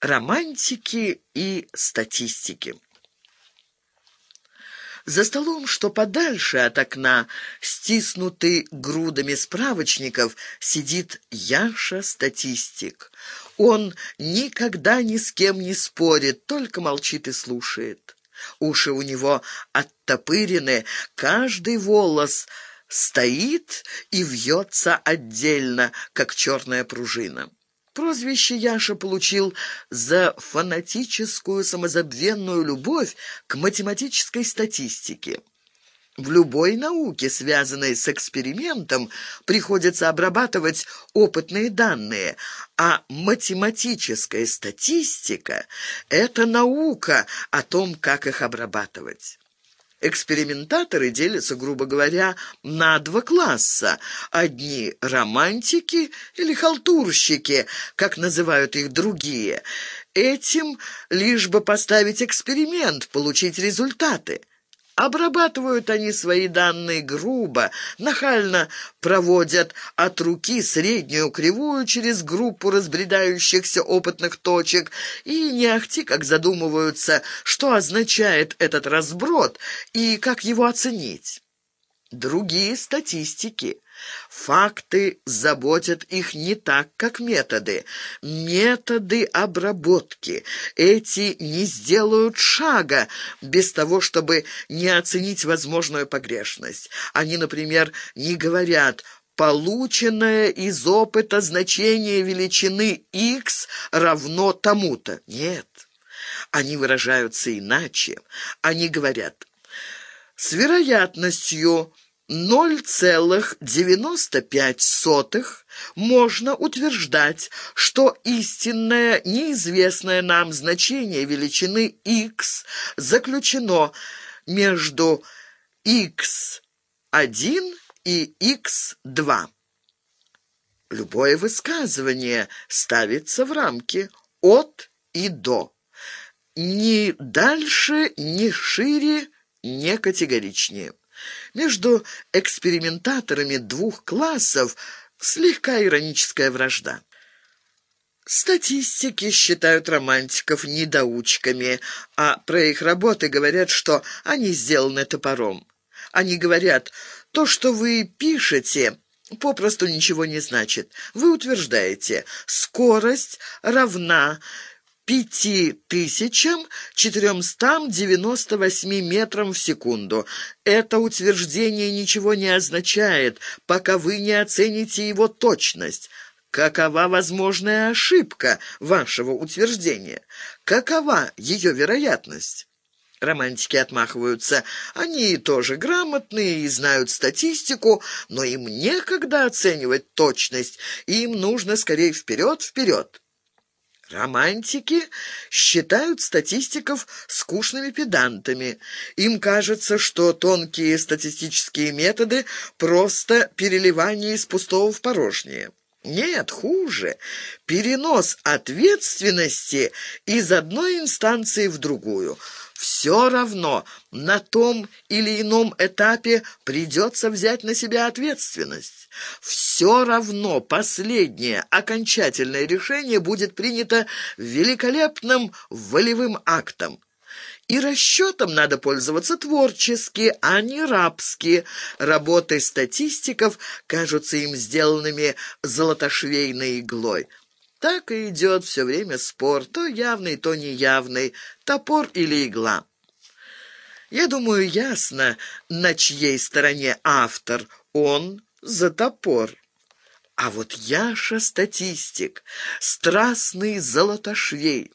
романтики и статистики. За столом, что подальше от окна, стиснутый грудами справочников, сидит Яша-статистик. Он никогда ни с кем не спорит, только молчит и слушает. Уши у него оттопырены, каждый волос стоит и вьется отдельно, как черная пружина. Прозвище Яша получил за фанатическую самозабвенную любовь к математической статистике. В любой науке, связанной с экспериментом, приходится обрабатывать опытные данные, а математическая статистика – это наука о том, как их обрабатывать. Экспериментаторы делятся, грубо говоря, на два класса. Одни – романтики или халтурщики, как называют их другие. Этим лишь бы поставить эксперимент, получить результаты. Обрабатывают они свои данные грубо, нахально проводят от руки среднюю кривую через группу разбредающихся опытных точек и не ахти как задумываются, что означает этот разброд и как его оценить. Другие статистики Факты заботят их не так, как методы. Методы обработки. Эти не сделают шага без того, чтобы не оценить возможную погрешность. Они, например, не говорят «полученное из опыта значение величины x равно тому-то». Нет, они выражаются иначе. Они говорят «с вероятностью...» 0,95 можно утверждать, что истинное неизвестное нам значение величины x заключено между x1 и x2. Любое высказывание ставится в рамки от и до. Ни дальше, ни шире, не категоричнее. Между экспериментаторами двух классов слегка ироническая вражда. Статистики считают романтиков недоучками, а про их работы говорят, что они сделаны топором. Они говорят, то, что вы пишете, попросту ничего не значит. Вы утверждаете, скорость равна пяти тысячам четыремстам девяносто восьми метрам в секунду. Это утверждение ничего не означает, пока вы не оцените его точность. Какова возможная ошибка вашего утверждения? Какова ее вероятность? Романтики отмахиваются. Они тоже грамотные и знают статистику, но им некогда оценивать точность, им нужно скорее вперед-вперед. Романтики считают статистиков скучными педантами. Им кажется, что тонкие статистические методы — просто переливание из пустого в порожнее. Нет, хуже. Перенос ответственности из одной инстанции в другую. Все равно на том или ином этапе придется взять на себя ответственность. Все равно последнее окончательное решение будет принято великолепным волевым актом. И расчетом надо пользоваться творчески, а не рабски. Работы статистиков кажутся им сделанными золотошвейной иглой. Так и идет все время спор, то явный, то неявный, топор или игла. Я думаю, ясно, на чьей стороне автор. Он за топор. А вот Яша статистик, страстный золотошвей.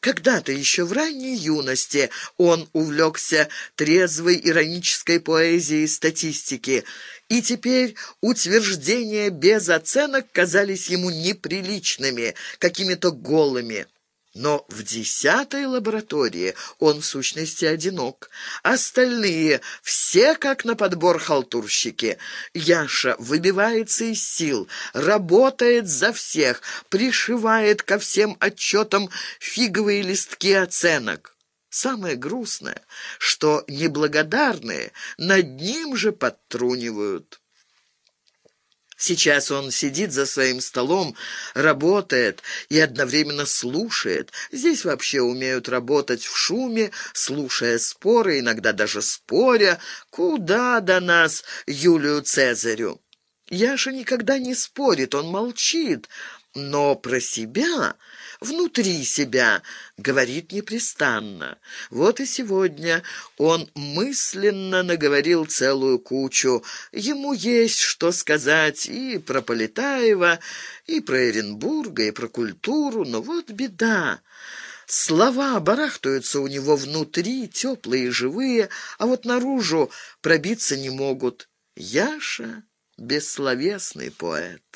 Когда-то еще в ранней юности он увлекся трезвой иронической поэзией статистики, и теперь утверждения без оценок казались ему неприличными, какими-то голыми. Но в десятой лаборатории он в сущности одинок. Остальные все как на подбор халтурщики. Яша выбивается из сил, работает за всех, пришивает ко всем отчетам фиговые листки оценок. Самое грустное, что неблагодарные над ним же подтрунивают. Сейчас он сидит за своим столом, работает и одновременно слушает. Здесь вообще умеют работать в шуме, слушая споры, иногда даже споря. Куда до нас, Юлию Цезарю? Яша никогда не спорит, он молчит, но про себя, внутри себя, говорит непрестанно. Вот и сегодня он мысленно наговорил целую кучу. Ему есть что сказать и про Полетаева, и про Оренбурга, и про культуру, но вот беда. Слова барахтаются у него внутри, теплые и живые, а вот наружу пробиться не могут. Яша — бессловесный поэт.